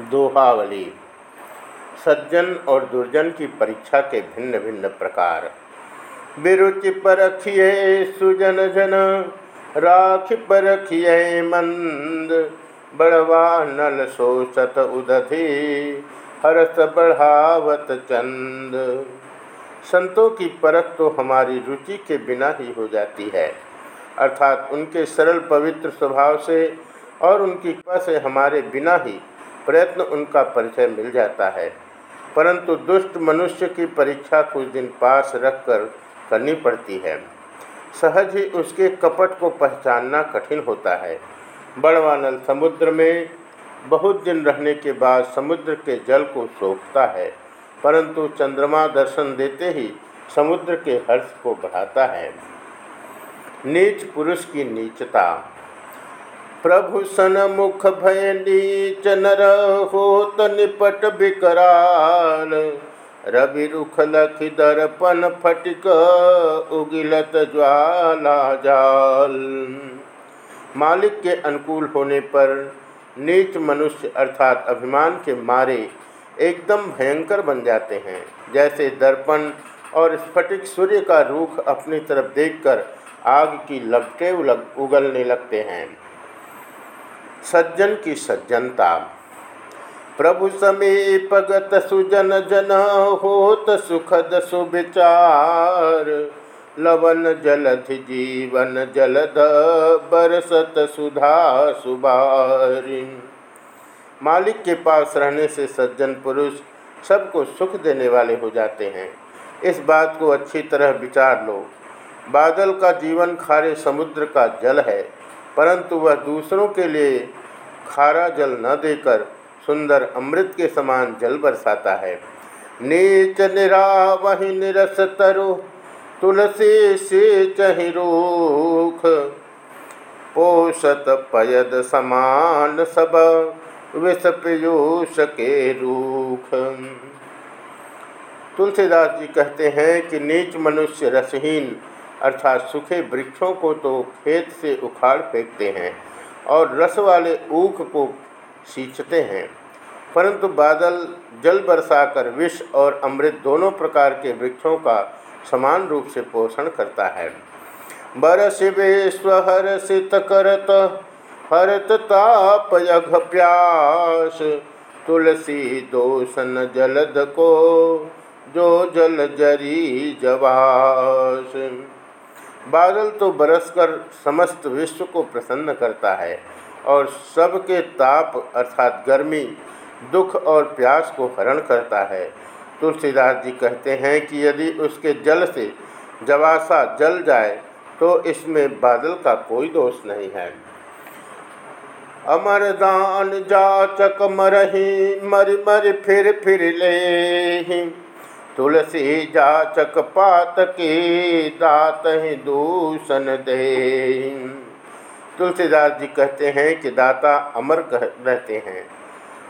दोहावली। सज्जन और दुर्जन की परीक्षा के भिन्न भिन्न प्रकार। बिरुचि परखिए सुजन जन, राख परखिए मंद। बड़वा नल सोचत उदधि, हरस बढ़ावत चंद। संतों की परख तो हमारी रुचि के बिना ही हो जाती है। अर्थात उनके सरल पवित्र स्वभाव से और उनकी कृपा से हमारे बिना ही प्रयत्न उनका परिचय मिल जाता है। परंतु दुष्ट मनुष्य की परीक्षा कुछ दिन पास रखकर करनी पड़ती है। सहज ही उसके कपट को पहचानना कठिन होता है। बड़वानल समुद्र में बहुत दिन रहने के बाद समुद्र के जल को सोखता है, परंतु चंद्रमा दर्शन देते ही समुद्र के हर्ष को बढ़ाता है। नीच पुरुष की नीचता प्रभु सन मुख भय नीच नर होत निपट विकराल रवि रुख लखि दर्पण फटिक उगिलत ज्वाला जाल। मालिक के अनुकूल होने पर नीच मनुष्य अर्थात अभिमान के मारे एकदम भयंकर बन जाते हैं। जैसे दर्पण और स्फटिक सूर्य का रूख अपनी तरफ़ देखकर आग की लपटें उगलने लगते हैं। सज्जन की सज्जनता। प्रभु समीपगत सुजन जन होत सुखद सुविचार। लवन जलधि जीवन जलद बरसत सुधा सुबारी। मालिक के पास रहने से सज्जन पुरुष सबको सुख देने वाले हो जाते हैं। इस बात को अच्छी तरह विचार लो। बादल का जीवन खारे समुद्र का जल है। परंतु वह दूसरों के लिए खारा जल न देकर सुंदर अमृत के समान जल बरसाता है। नीच निरा वही निरस तरु, तुलसी से चहिरूख पोषत पयद समान सब विष के रूख। तुलसीदास जी कहते हैं कि नीच मनुष्य रसहीन अर्थात सूखे वृक्षों को तो खेत से उखाड़ फेंकते हैं और रस वाले ऊख को सींचते हैं। परंतु बादल, जल बरसाकर विष और अमृत दोनों प्रकार के वृक्षों का समान रूप से पोषण करता है। बरस विश्व हर्षित करत, हरत ताप यघ प्यास, तुलसी दोषन जलद को, जो जल जरी जवास। बादल तो बरसकर समस्त विश्व को प्रसन्न करता है और सबके ताप अर्थात गर्मी, दुख और प्यास को हरण करता है। तुलसीदास जी कहते हैं कि यदि उसके जल से जवासा जल जाए तो इसमें बादल का कोई दोष नहीं है। अमर दान जाचक मरही, मर मर फिर फिर ले तुलसी जाचक पात के दात ही दूषण दे तुलसीदास जी कहते हैं कि दाता अमर कह रहते हैं।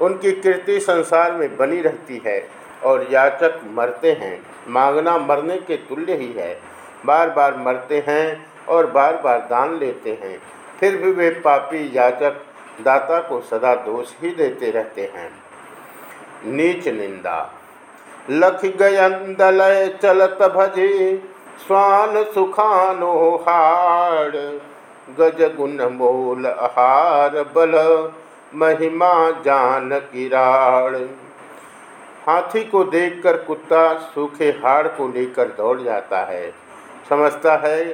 उनकी कीर्ति संसार में बनी रहती है और याचक मरते हैं। मांगना मरने के तुल्य ही है। बार बार मरते हैं और बार बार दान लेते हैं। फिर भी वे पापी याचक दाता को सदा दोष ही देते रहते हैं। नीच निंदा। लख गयंदल चलत भजे, स्वान सुखानो हार। गज गुण मोल आहार बल, महिमा जान किराड़ हाथी को देखकर कुत्ता सूखे हाड़ को लेकर दौड़ जाता है। समझता है,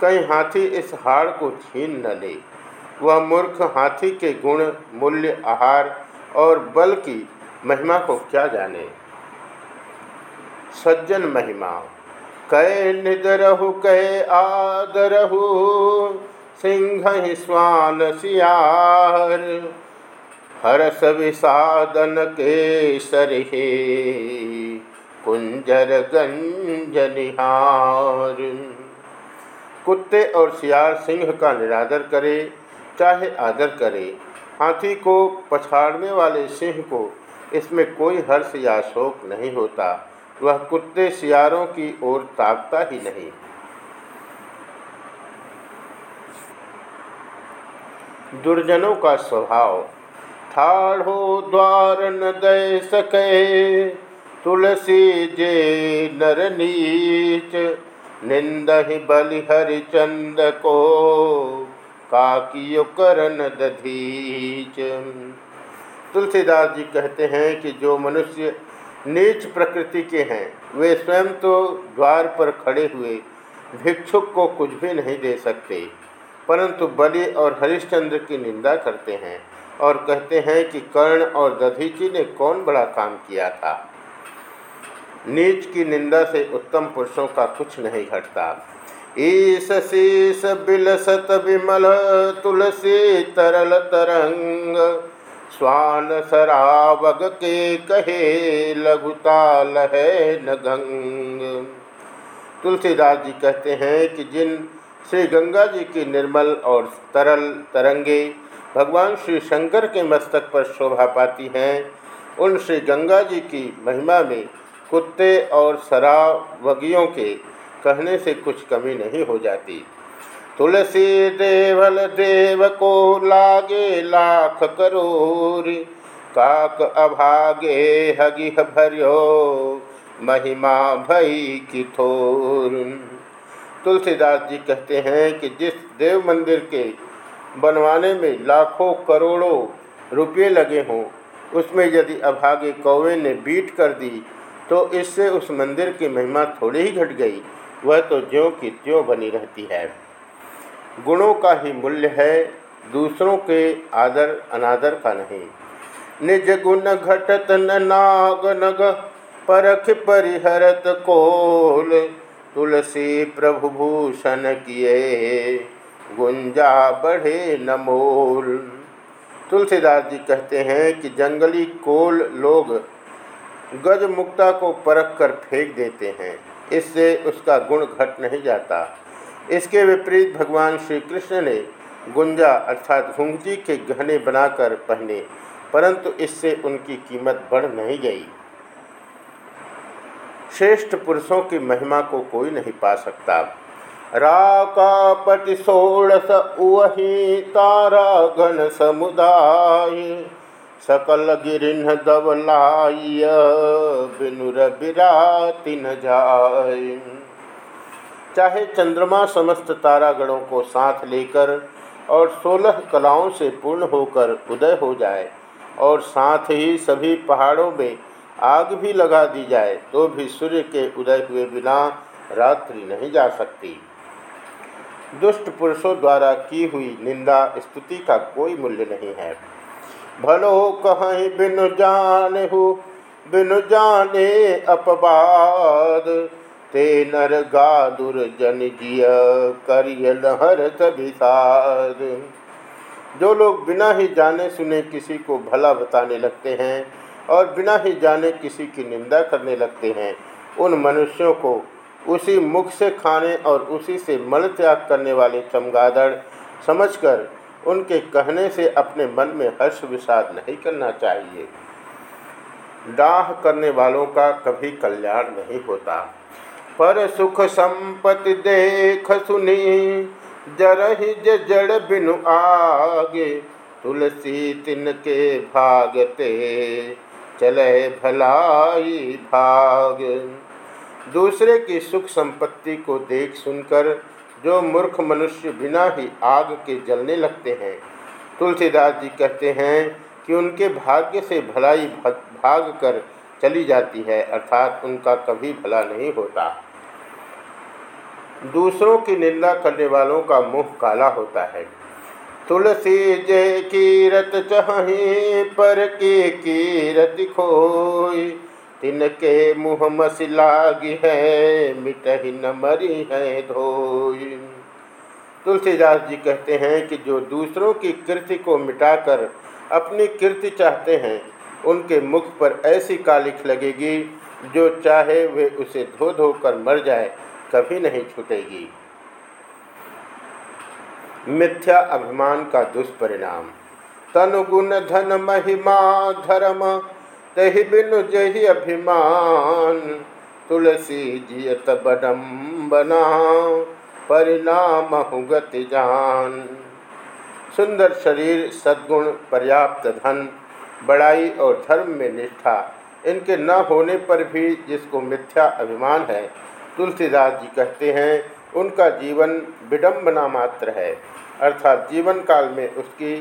कहीं हाथी इस हाड़ को छीन न ले। वह मूर्ख हाथी के गुण, मूल्य, आहार और बल की महिमा को क्या जाने? सज्जन महिमा। कै निदरहु, कै आदरहु, सिंह स्वान सियार। हरस विषादन के सरहे कुंजर गंज निहार। कुत्ते और सियार सिंह का निरादर करे, चाहे आदर करे, हाथी को पछाड़ने वाले सिंह को इसमें कोई हर्ष या शोक नहीं होता। वह कुत्ते सियारों की ओर ताकता ही नहीं। दुर्जनों का स्वभाव, ठाढ़ो द्वार न दे सके, तुलसी जे नर नीच निंदहि बलि चंद को काकियो करन दधीच। तुलसीदास जी कहते हैं कि जो मनुष्य नीच प्रकृति के हैं। वे स्वयं तो द्वार पर खड़े हुए भिक्षुक को कुछ भी नहीं दे सकते, परंतु बलि और हरिश्चंद्र की निंदा करते हैं और कहते हैं कि कर्ण और दधीची ने कौन बड़ा काम किया था। नीच की निंदा से उत्तम पुरुषों का कुछ नहीं घटता। ईस बिलसत विमल तुलसी तरल तरंग स्वान सरावग के कहे, लघुताल है न गंग तुलसीदास जी कहते हैं कि जिन श्री गंगा जी की निर्मल और तरल तरंगे भगवान श्री शंकर के मस्तक पर शोभा पाती हैं, उन श्री गंगा जी की महिमा में कुत्ते और सरावगियों के कहने से कुछ कमी नहीं हो जाती। तुलसी देवल देव को लागे लाख करोर, काक अभागे हगिह भरियो, महिमा भई किथोर तुलसीदास जी कहते हैं कि जिस देव मंदिर के बनवाने में लाखों करोड़ों रुपये लगे हों, उसमें यदि अभागे कौवे ने बीट कर दी तो इससे उस मंदिर की महिमा थोड़ी ही घट गई, वह तो ज्यों की त्यों बनी रहती है। गुणों का ही मूल्य है, दूसरों के आदर अनादर का नहीं। निज गुण घटत न नाग नग, परख परिहरत कोल। तुलसी प्रभु भूषण किए, गुंजा बढ़े नमोल तुलसीदास जी कहते हैं कि जंगली कोल लोग गज मुक्ता को परख कर फेंक देते हैं, इससे उसका गुण घट नहीं जाता। इसके विपरीत भगवान श्री कृष्ण ने गुंजा अर्थात घुंगजी के गहने बनाकर पहने, परंतु इससे उनकी कीमत बढ़ नहीं गई। श्रेष्ठ पुरुषों की महिमा को कोई नहीं पा सकता। राकापति षोड़श उही तारा घन समुदाय, सकल गिरिन दवलाय बिनुर बिराति न जाय। चाहे चंद्रमा समस्त तारागणों को साथ लेकर और सोलह कलाओं से पूर्ण होकर उदय हो जाए और साथ ही सभी पहाड़ों में आग भी लगा दी जाए तो भी सूर्य के उदय हुए बिना रात्रि नहीं जा सकती। दुष्ट पुरुषों द्वारा की हुई निंदा स्तुति का कोई मूल्य नहीं है। भलो कहीं बिन जाने हो, बिन जाने अपवाद। ते नर गादुर जन जिय जो लोग बिना ही जाने सुने किसी को भला बताने लगते हैं और बिना ही जाने किसी की निंदा करने लगते हैं, उन मनुष्यों को उसी मुख से खाने और उसी से मल त्याग करने वाले चमगादड़ समझकर उनके कहने से अपने मन में हर्ष विषाद नहीं करना चाहिए। डाह करने वालों का कभी कल्याण नहीं होता। पर सुख संपत्ति देख सुनी, जरहि जड़ बिनु आगे, तुलसी तिनके भागते चले भलाई भाग। दूसरे की सुख संपत्ति को देख सुनकर, जो मूर्ख मनुष्य बिना ही आग के जलने लगते हैं, तुलसीदास जी कहते हैं कि उनके भाग्य से भलाई भाग कर चली जाती है, अर्थात उनका कभी भला नहीं होता। दूसरों की निंदा करने वालों का मुँह काला होता है। तुलसी जय कीरत चहे, पर के कीरत खोई तिनके मुँह मसिलागी है मिटही न मरी है धोई। तुलसीदास जी कहते हैं कि जो दूसरों की कृति को मिटाकर अपनी कीर्ति चाहते हैं, उनके मुख पर ऐसी कालिख लगेगी, जो चाहे वे उसे धो धो कर मर जाए। कभी नहीं छूटेगी। मिथ्या अभिमान का दुष्परिणाम। तनुगुण धन महिमा धर्म, तहि बिनु जही अभिमान। तुलसी जियत बना परिणाम गति जान। सुंदर शरीर, सद्गुण, पर्याप्त धन, बड़ाई और धर्म में निष्ठा, इनके न होने पर भी जिसको मिथ्या अभिमान है तुलसीदास जी कहते हैं, उनका जीवन विडम्बना मात्र है। अर्थात जीवन काल में उसकी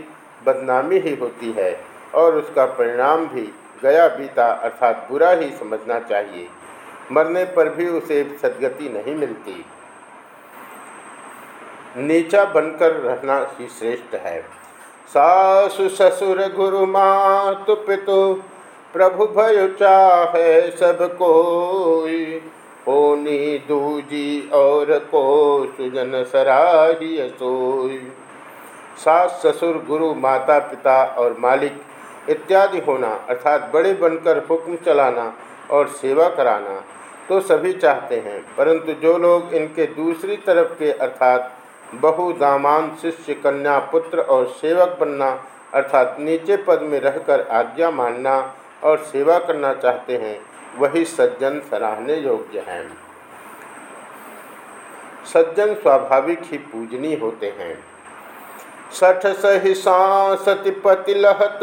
बदनामी ही होती है और उसका परिणाम भी गया बीता अर्थात बुरा ही समझना चाहिए। मरने पर भी उसे सदगति नहीं मिलती। नीचा बनकर रहना ही श्रेष्ठ है। सासु ससुर गुरु मातु पितु, प्रभु भय चाहे सब कोई होनी दूजी और को सुजन सराही सोई सास, ससुर, गुरु, माता, पिता और मालिक इत्यादि होना, अर्थात बड़े बनकर हुक्म चलाना और सेवा कराना तो सभी चाहते हैं। परंतु जो लोग इनके दूसरी तरफ़ के, अर्थात बहु दामान शिष्य, कन्या, पुत्र और सेवक बनना, अर्थात नीचे पद में रहकर आज्ञा मानना और सेवा करना चाहते हैं वही सज्जन सराहने योग्य हैं। सज्जन स्वाभाविक ही पूजनीय होते हैं। सठ सही सतिपति लहत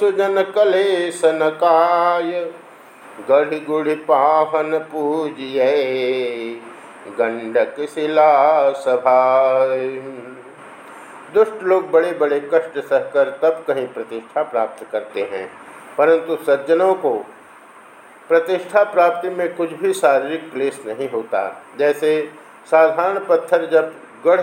सुजन कले सनकाय गढ़ गुढ़ पाहन पूजिए गंडक शिला सभा दुष्ट लोग बड़े बड़े कष्ट सहकर तब कहीं प्रतिष्ठा प्राप्त करते हैं, परंतु सज्जनों को प्रतिष्ठा प्राप्ति में कुछ भी शारीरिक क्लेश नहीं होता। जैसे साधारण पत्थर जब गढ़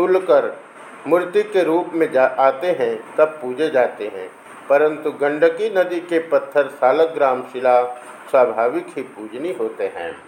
कर मूर्ति के रूप में जा आते हैं, तब पूजे जाते हैं। परंतु गंडकी नदी के पत्थर सालग्राम, शिला, स्वाभाविक ही पूजनी होते हैं।